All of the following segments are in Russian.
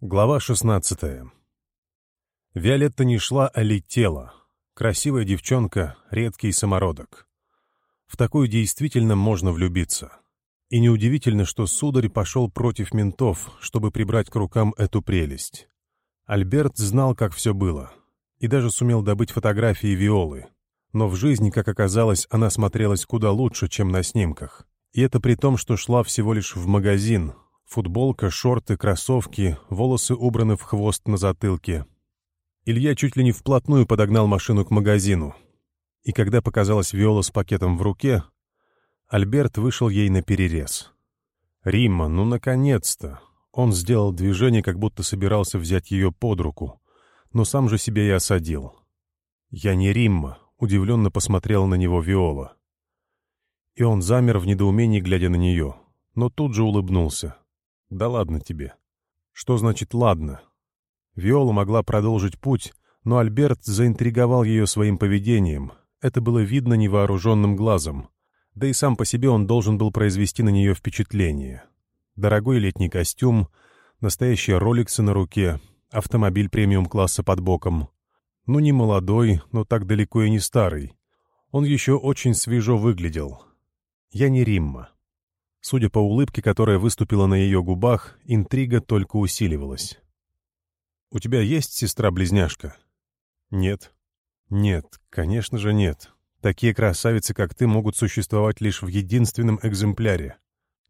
Глава 16. Виолетта не шла, а летела. Красивая девчонка, редкий самородок. В такую действительно можно влюбиться. И неудивительно, что сударь пошел против ментов, чтобы прибрать к рукам эту прелесть. Альберт знал, как все было, и даже сумел добыть фотографии Виолы. Но в жизни, как оказалось, она смотрелась куда лучше, чем на снимках. И это при том, что шла всего лишь в магазин — Футболка, шорты, кроссовки, волосы убраны в хвост на затылке. Илья чуть ли не вплотную подогнал машину к магазину. И когда показалась Виола с пакетом в руке, Альберт вышел ей на перерез. «Римма, ну наконец-то!» Он сделал движение, как будто собирался взять ее под руку, но сам же себя и осадил. «Я не Римма», — удивленно посмотрела на него Виола. И он замер в недоумении, глядя на нее, но тут же улыбнулся. «Да ладно тебе». «Что значит «ладно»?» Виола могла продолжить путь, но Альберт заинтриговал ее своим поведением. Это было видно невооруженным глазом. Да и сам по себе он должен был произвести на нее впечатление. Дорогой летний костюм, настоящие роликсы на руке, автомобиль премиум-класса под боком. Ну, не молодой, но так далеко и не старый. Он еще очень свежо выглядел. Я не Римма. Судя по улыбке, которая выступила на ее губах, интрига только усиливалась. «У тебя есть сестра-близняшка?» «Нет». «Нет, конечно же нет. Такие красавицы, как ты, могут существовать лишь в единственном экземпляре.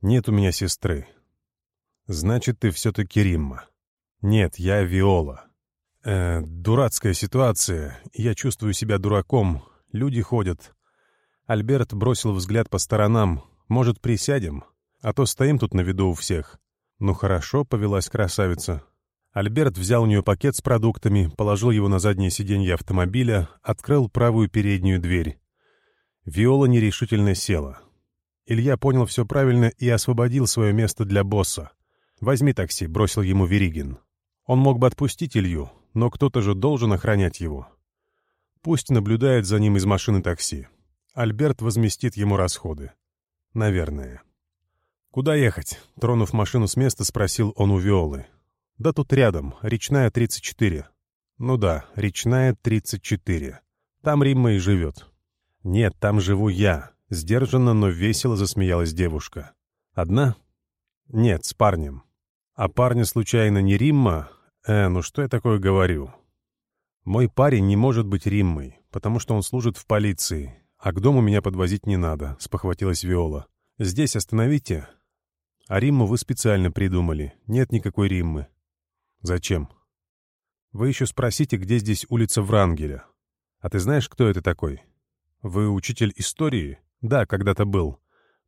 Нет у меня сестры». «Значит, ты все-таки Римма». «Нет, я Виола». Э, «Дурацкая ситуация. Я чувствую себя дураком. Люди ходят». Альберт бросил взгляд по сторонам, может, присядем? А то стоим тут на виду у всех». «Ну хорошо», — повелась красавица. Альберт взял у нее пакет с продуктами, положил его на заднее сиденье автомобиля, открыл правую переднюю дверь. Виола нерешительно села. Илья понял все правильно и освободил свое место для босса. «Возьми такси», — бросил ему Веригин. Он мог бы отпустить Илью, но кто-то же должен охранять его. Пусть наблюдает за ним из машины такси. Альберт возместит ему расходы. Наверное. «Куда ехать?» — тронув машину с места, спросил он у Виолы. «Да тут рядом, речная 34». «Ну да, речная 34. Там Римма и живет». «Нет, там живу я», — сдержанно, но весело засмеялась девушка. «Одна?» «Нет, с парнем». «А парня случайно не Римма?» «Э, ну что я такое говорю?» «Мой парень не может быть Риммой, потому что он служит в полиции, «А к дому меня подвозить не надо», — спохватилась Виола. «Здесь остановите». «А Римму вы специально придумали. Нет никакой Риммы». «Зачем?» «Вы еще спросите, где здесь улица Врангеля. А ты знаешь, кто это такой?» «Вы учитель истории?» «Да, когда-то был.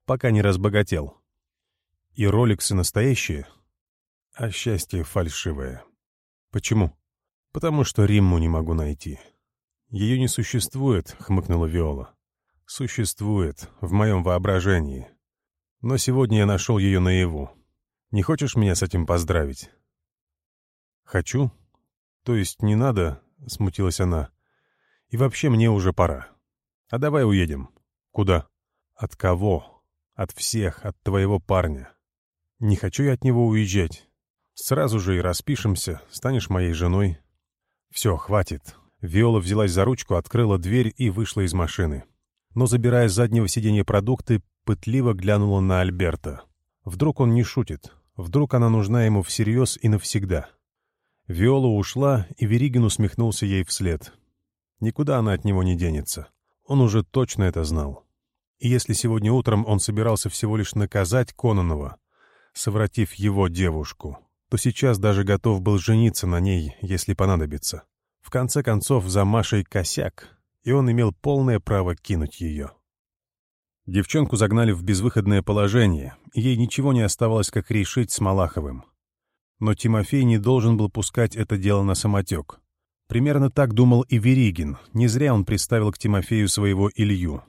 Пока не разбогател». «И роликсы настоящие?» «А счастье фальшивое». «Почему?» «Потому что Римму не могу найти». «Ее не существует», — хмыкнула Виола существует в моем воображении. Но сегодня я нашел ее наяву. Не хочешь меня с этим поздравить?» «Хочу. То есть не надо?» — смутилась она. «И вообще мне уже пора. А давай уедем. Куда? От кого? От всех, от твоего парня. Не хочу я от него уезжать. Сразу же и распишемся, станешь моей женой». «Все, хватит». Виола взялась за ручку, открыла дверь и вышла из машины но, забирая с заднего сиденья продукты, пытливо глянула на Альберта. Вдруг он не шутит, вдруг она нужна ему всерьез и навсегда. Виола ушла, и Веригин усмехнулся ей вслед. Никуда она от него не денется. Он уже точно это знал. И если сегодня утром он собирался всего лишь наказать Кононова, совратив его девушку, то сейчас даже готов был жениться на ней, если понадобится. В конце концов, за Машей косяк — и он имел полное право кинуть ее. Девчонку загнали в безвыходное положение, и ей ничего не оставалось, как решить с Малаховым. Но Тимофей не должен был пускать это дело на самотек. Примерно так думал и Веригин, не зря он приставил к Тимофею своего Илью.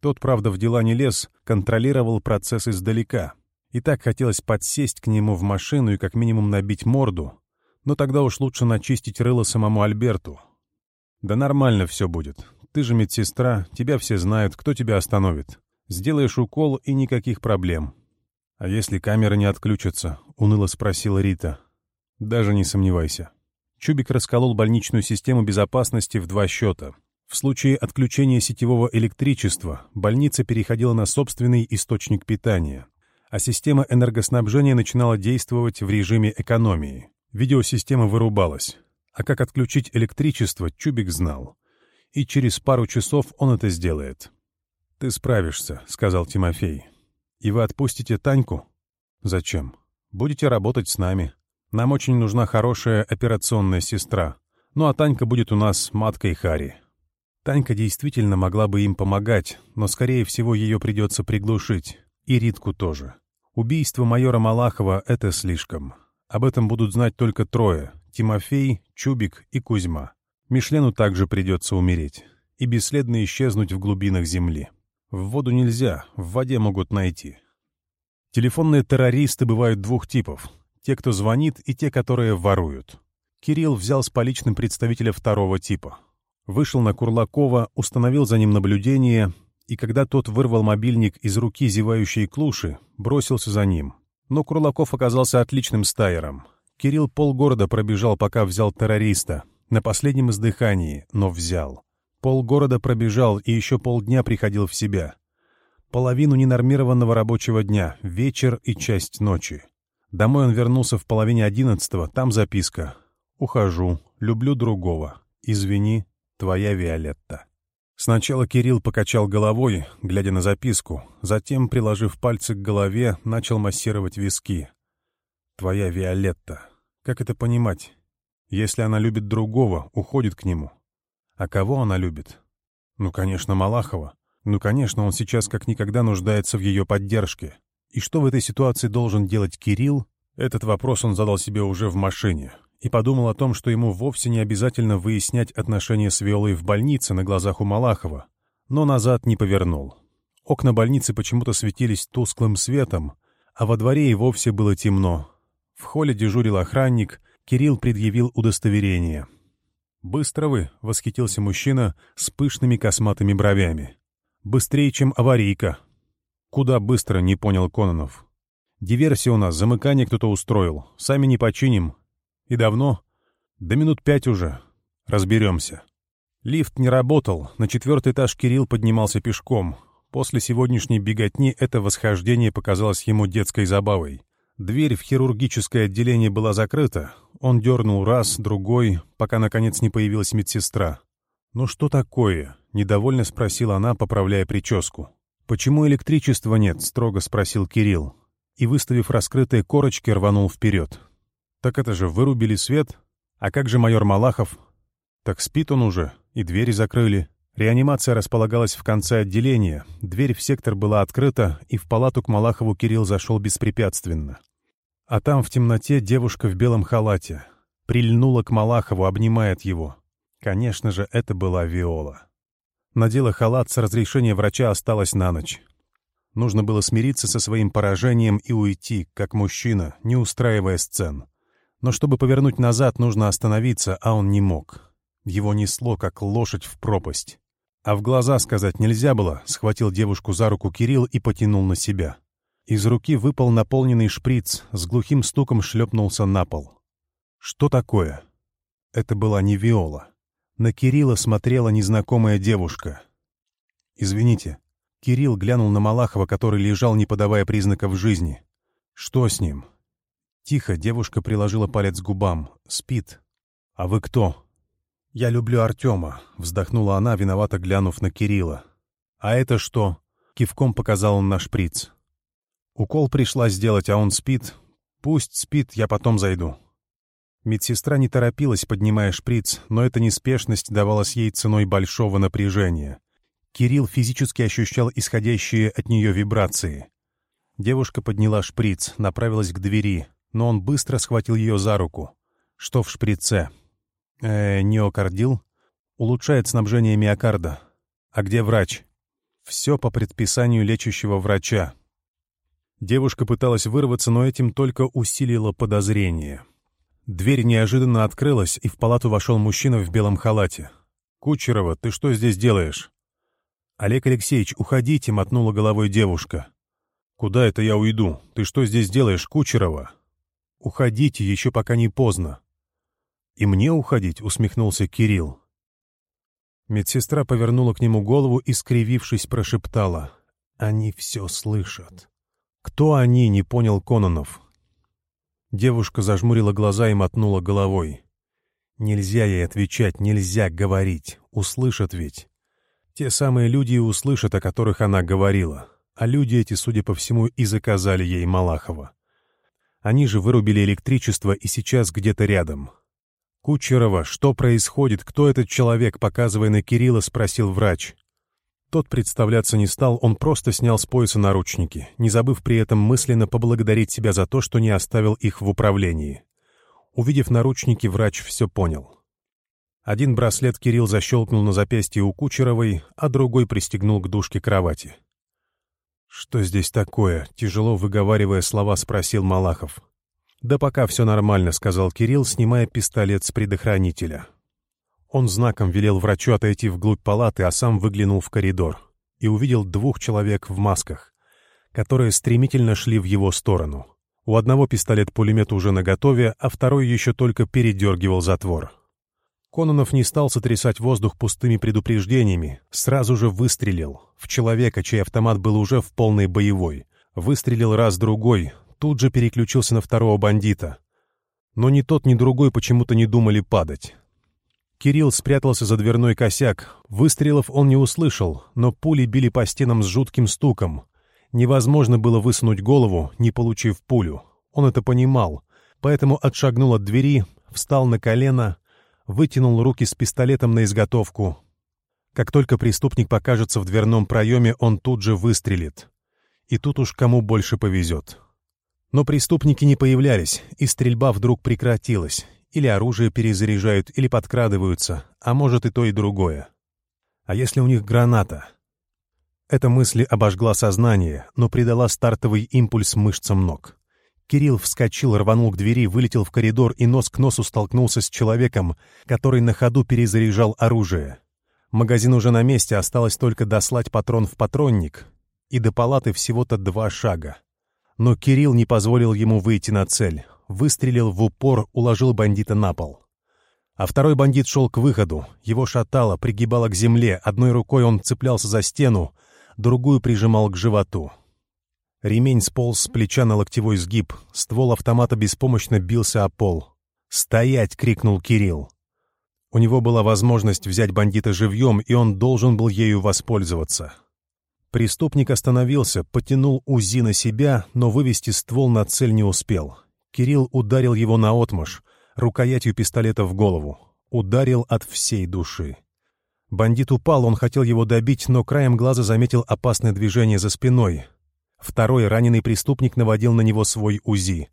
Тот, правда, в дела не лез, контролировал процесс издалека. И так хотелось подсесть к нему в машину и как минимум набить морду, но тогда уж лучше начистить рыло самому Альберту, да нормально все будет. Ты же медсестра, тебя все знают, кто тебя остановит. Сделаешь укол и никаких проблем. А если камеры не отключатся? Уныло спросила Рита. Даже не сомневайся. Чубик расколол больничную систему безопасности в два счета. В случае отключения сетевого электричества больница переходила на собственный источник питания, а система энергоснабжения начинала действовать в режиме экономии. Видеосистема вырубалась а как отключить электричество, Чубик знал. И через пару часов он это сделает. «Ты справишься», — сказал Тимофей. «И вы отпустите Таньку?» «Зачем? Будете работать с нами. Нам очень нужна хорошая операционная сестра. Ну а Танька будет у нас маткой Хари». Танька действительно могла бы им помогать, но, скорее всего, ее придется приглушить. И Ритку тоже. Убийство майора Малахова — это слишком. Об этом будут знать только трое Тимофей, Чубик и Кузьма. Мишлену также придется умереть и бесследно исчезнуть в глубинах земли. В воду нельзя, в воде могут найти. Телефонные террористы бывают двух типов. Те, кто звонит, и те, которые воруют. Кирилл взял с поличным представителя второго типа. Вышел на Курлакова, установил за ним наблюдение, и когда тот вырвал мобильник из руки зевающей клуши, бросился за ним. Но Курлаков оказался отличным стайером — Кирилл полгорода пробежал, пока взял террориста. На последнем издыхании, но взял. Полгорода пробежал и еще полдня приходил в себя. Половину ненормированного рабочего дня, вечер и часть ночи. Домой он вернулся в половине одиннадцатого, там записка. «Ухожу, люблю другого. Извини, твоя Виолетта». Сначала Кирилл покачал головой, глядя на записку, затем, приложив пальцы к голове, начал массировать виски. «Твоя Виолетта. Как это понимать? Если она любит другого, уходит к нему. А кого она любит? Ну, конечно, Малахова. Ну, конечно, он сейчас как никогда нуждается в ее поддержке. И что в этой ситуации должен делать Кирилл? Этот вопрос он задал себе уже в машине и подумал о том, что ему вовсе не обязательно выяснять отношения с Виолой в больнице на глазах у Малахова, но назад не повернул. Окна больницы почему-то светились тусклым светом, а во дворе и вовсе было темно, в холле дежурил охранник, Кирилл предъявил удостоверение. «Быстро вы!» — восхитился мужчина с пышными косматыми бровями. «Быстрее, чем аварийка!» «Куда быстро?» — не понял Кононов. «Диверсия у нас, замыкание кто-то устроил. Сами не починим. И давно?» «Да минут пять уже. Разберемся». Лифт не работал, на четвертый этаж Кирилл поднимался пешком. После сегодняшней беготни это восхождение показалось ему детской забавой. Дверь в хирургическое отделение была закрыта. Он дернул раз, другой, пока, наконец, не появилась медсестра. «Ну что такое?» — недовольно спросила она, поправляя прическу. «Почему электричества нет?» — строго спросил Кирилл. И, выставив раскрытые корочки, рванул вперед. «Так это же вырубили свет. А как же майор Малахов?» «Так спит он уже. И двери закрыли». Реанимация располагалась в конце отделения, дверь в сектор была открыта, и в палату к Малахову Кирилл зашел беспрепятственно. А там в темноте девушка в белом халате. Прильнула к Малахову, обнимает его. Конечно же, это была Виола. Надела халат с разрешения врача, осталась на ночь. Нужно было смириться со своим поражением и уйти, как мужчина, не устраивая сцен. Но чтобы повернуть назад, нужно остановиться, а он не мог. Его несло, как лошадь в пропасть. А в глаза сказать нельзя было, схватил девушку за руку Кирилл и потянул на себя. Из руки выпал наполненный шприц, с глухим стуком шлепнулся на пол. «Что такое?» Это была не Виола. На Кирилла смотрела незнакомая девушка. «Извините». Кирилл глянул на Малахова, который лежал, не подавая признаков жизни. «Что с ним?» Тихо девушка приложила палец к губам. «Спит». «А вы кто?» «Я люблю Артема», — вздохнула она, виновато глянув на Кирилла. «А это что?» — кивком показал он на шприц. Укол пришлось сделать, а он спит. Пусть спит, я потом зайду. Медсестра не торопилась, поднимая шприц, но эта неспешность давалась ей ценой большого напряжения. Кирилл физически ощущал исходящие от нее вибрации. Девушка подняла шприц, направилась к двери, но он быстро схватил ее за руку. Что в шприце? Э, неокардил? Улучшает снабжение миокарда. А где врач? Все по предписанию лечащего врача. Девушка пыталась вырваться, но этим только усилило подозрение. Дверь неожиданно открылась, и в палату вошел мужчина в белом халате. «Кучерова, ты что здесь делаешь?» «Олег Алексеевич, уходите!» — мотнула головой девушка. «Куда это я уйду? Ты что здесь делаешь, Кучерова?» «Уходите, еще пока не поздно». «И мне уходить?» — усмехнулся Кирилл. Медсестра повернула к нему голову и, скривившись, прошептала. «Они все слышат». «Кто они?» — не понял Кононов. Девушка зажмурила глаза и мотнула головой. «Нельзя ей отвечать, нельзя говорить. Услышат ведь. Те самые люди и услышат, о которых она говорила. А люди эти, судя по всему, и заказали ей Малахова. Они же вырубили электричество и сейчас где-то рядом». «Кучерова, что происходит? Кто этот человек?» — показывая на Кирилла, спросил врач. Тот представляться не стал, он просто снял с пояса наручники, не забыв при этом мысленно поблагодарить себя за то, что не оставил их в управлении. Увидев наручники, врач все понял. Один браслет Кирилл защелкнул на запястье у Кучеровой, а другой пристегнул к дужке кровати. «Что здесь такое?» — тяжело выговаривая слова, спросил Малахов. «Да пока все нормально», — сказал Кирилл, снимая пистолет с предохранителя. Он знаком велел врачу отойти вглубь палаты, а сам выглянул в коридор и увидел двух человек в масках, которые стремительно шли в его сторону. У одного пистолет-пулемет уже наготове, а второй еще только передергивал затвор. Кононов не стал сотрясать воздух пустыми предупреждениями, сразу же выстрелил в человека, чей автомат был уже в полной боевой. Выстрелил раз-другой, тут же переключился на второго бандита. Но ни тот, ни другой почему-то не думали падать. Кирилл спрятался за дверной косяк. Выстрелов он не услышал, но пули били по стенам с жутким стуком. Невозможно было высунуть голову, не получив пулю. Он это понимал, поэтому отшагнул от двери, встал на колено, вытянул руки с пистолетом на изготовку. Как только преступник покажется в дверном проеме, он тут же выстрелит. И тут уж кому больше повезет. Но преступники не появлялись, и стрельба вдруг прекратилась, или оружие перезаряжают, или подкрадываются, а может и то, и другое. А если у них граната? Эта мысль обожгла сознание, но придала стартовый импульс мышцам ног. Кирилл вскочил, рванул к двери, вылетел в коридор и нос к носу столкнулся с человеком, который на ходу перезаряжал оружие. Магазин уже на месте, осталось только дослать патрон в патронник, и до палаты всего-то два шага. Но Кирилл не позволил ему выйти на цель выстрелил в упор, уложил бандита на пол. А второй бандит шел к выходу, его шатало, пригибало к земле, одной рукой он цеплялся за стену, другую прижимал к животу. Ремень сполз с плеча на локтевой сгиб, ствол автомата беспомощно бился о пол. «Стоять!» — крикнул Кирилл. У него была возможность взять бандита живьем, и он должен был ею воспользоваться. Преступник остановился, потянул УЗИ на себя, но вывести ствол на цель не успел — Кирилл ударил его наотмашь, рукоятью пистолета в голову. Ударил от всей души. Бандит упал, он хотел его добить, но краем глаза заметил опасное движение за спиной. Второй раненый преступник наводил на него свой УЗИ.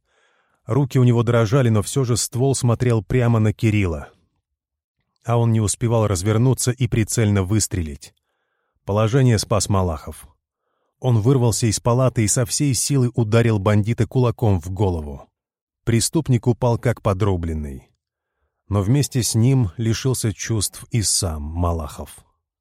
Руки у него дрожали, но все же ствол смотрел прямо на Кирилла. А он не успевал развернуться и прицельно выстрелить. Положение спас Малахов. Он вырвался из палаты и со всей силы ударил бандита кулаком в голову. Преступник упал как подрубленный, Но вместе с ним лишился чувств и сам Малахов.